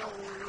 يوم